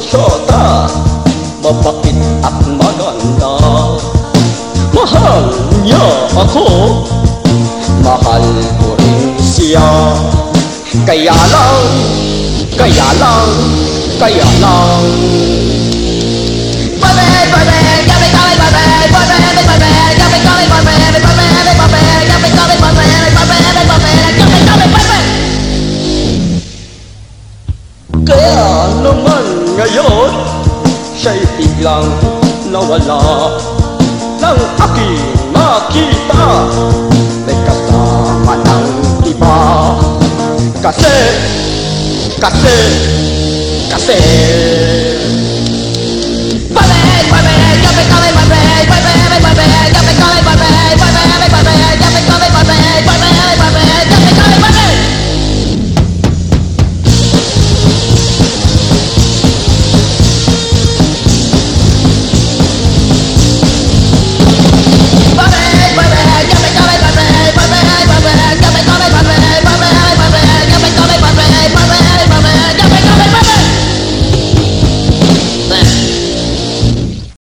syota Mabait at maganda Mahal niya ako Mahal ko rin siya Kaya lang, kaya lang, kaya lang boyfriend, big boyfriend, got me calling boyfriend, big boyfriend, big boyfriend, got me calling boyfriend, big boyfriend, big boyfriend, got me calling boyfriend. Kaya naman ngayon Siya'y biglang nawala Nang aking makita. May kasama ng iba. Kasi, kasi, kasi